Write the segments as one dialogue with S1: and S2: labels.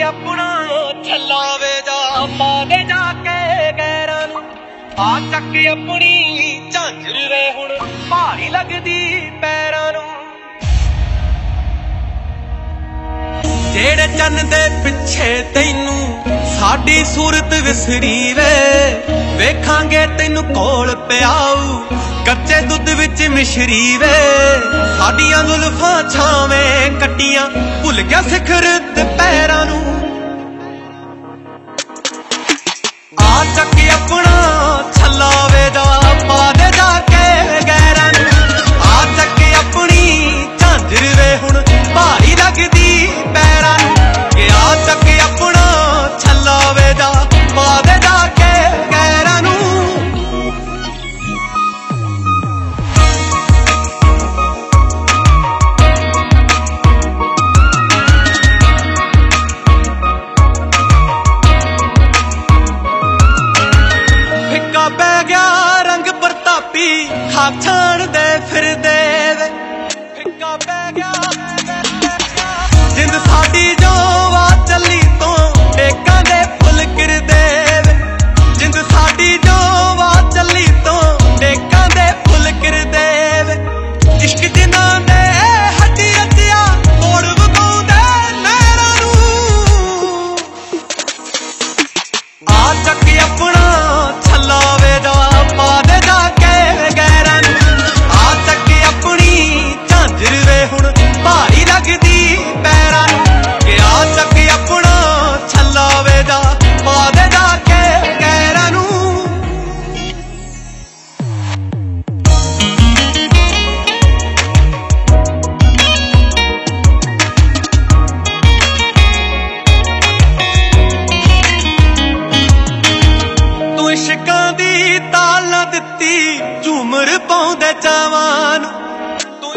S1: ਕੋਈ ਆਪਣਾ ਛੱਲਾਵੇ ਜਾ ਪਾਵੇ ਜਾ ਕੇ ਗੈਰਾਂ ਨੂੰ। ਆ ਚੱਕ ਆਪਣੀ ਝਾਂਜਰ ਰੇ ਹੁਣ ਭਾਰੀ ਲੱਗਦੀ ਪੈਰਾਂ ਨੂੰ। ਜਿਹੜੇ ਚੰਨ ਦੇ ਪਿੱਛੇ ਤੈਨੂੰ ਸਾਡੀ ਸੂਰਤ ਵਿਸਰੀ ਵੇ, ਵੇਖਾਂਗੇ ਤੈਨੂੰ ਕੋਲ ਪਿਆਉ, ਕੱਚੇ ਦੁੱਧ ਵਿੱਚ ਮਿਸ਼ਰੀ ਵੇ। ਸਾਡੀਆਂ ਜ਼ੁਲਫਾਂ ਛਾਵੇਂ ਕੱਟੀਆਂ ਭੁੱਲ ਗਿਆ ਸਿਖਰ ਤੇ ਪੈਰਾਂ ਨੂੰ।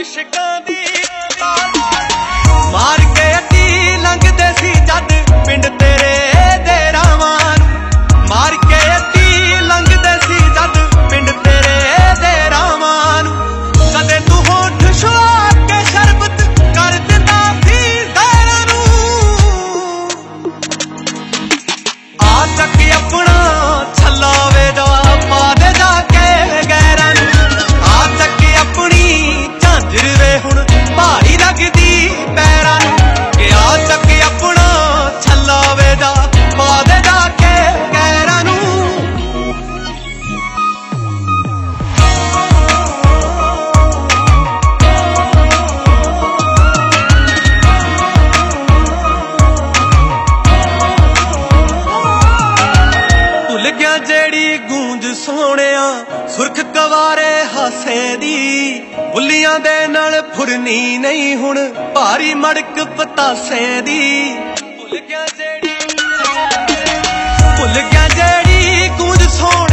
S1: chegando. ਡੋਲ ਗਿਆ ਜਿਹੜੀ ਗੂੰਜ ਸੋਹਣਿਆ, ਸੁਰਖ ਕਵਾਰੇ ਹਾਸੇ ਦੀ। ਬੁੱਲੀਆਂ ਦੇ ਨਾਲ ਫੁਰਨੀ ਨਹੀਂ ਹੁਣ, ਭਾਰੀ ਮੜਕ ਪਤਾਸੇ ਦੀ। ਭੁੱਲ ਗਿਆ ਜਿਹੜੀ ਭੁੱਲ ਗਿਆ ਜਿਹੜੀ ਗੂੰਜ ਸੋਹਣਿਆ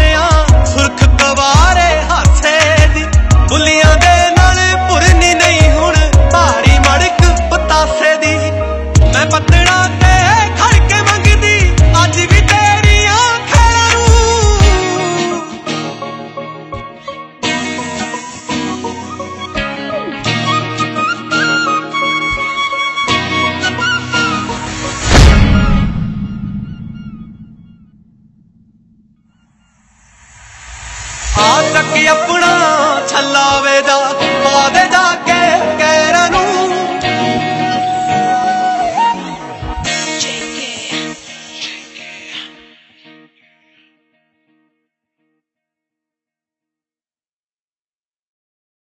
S1: पूणु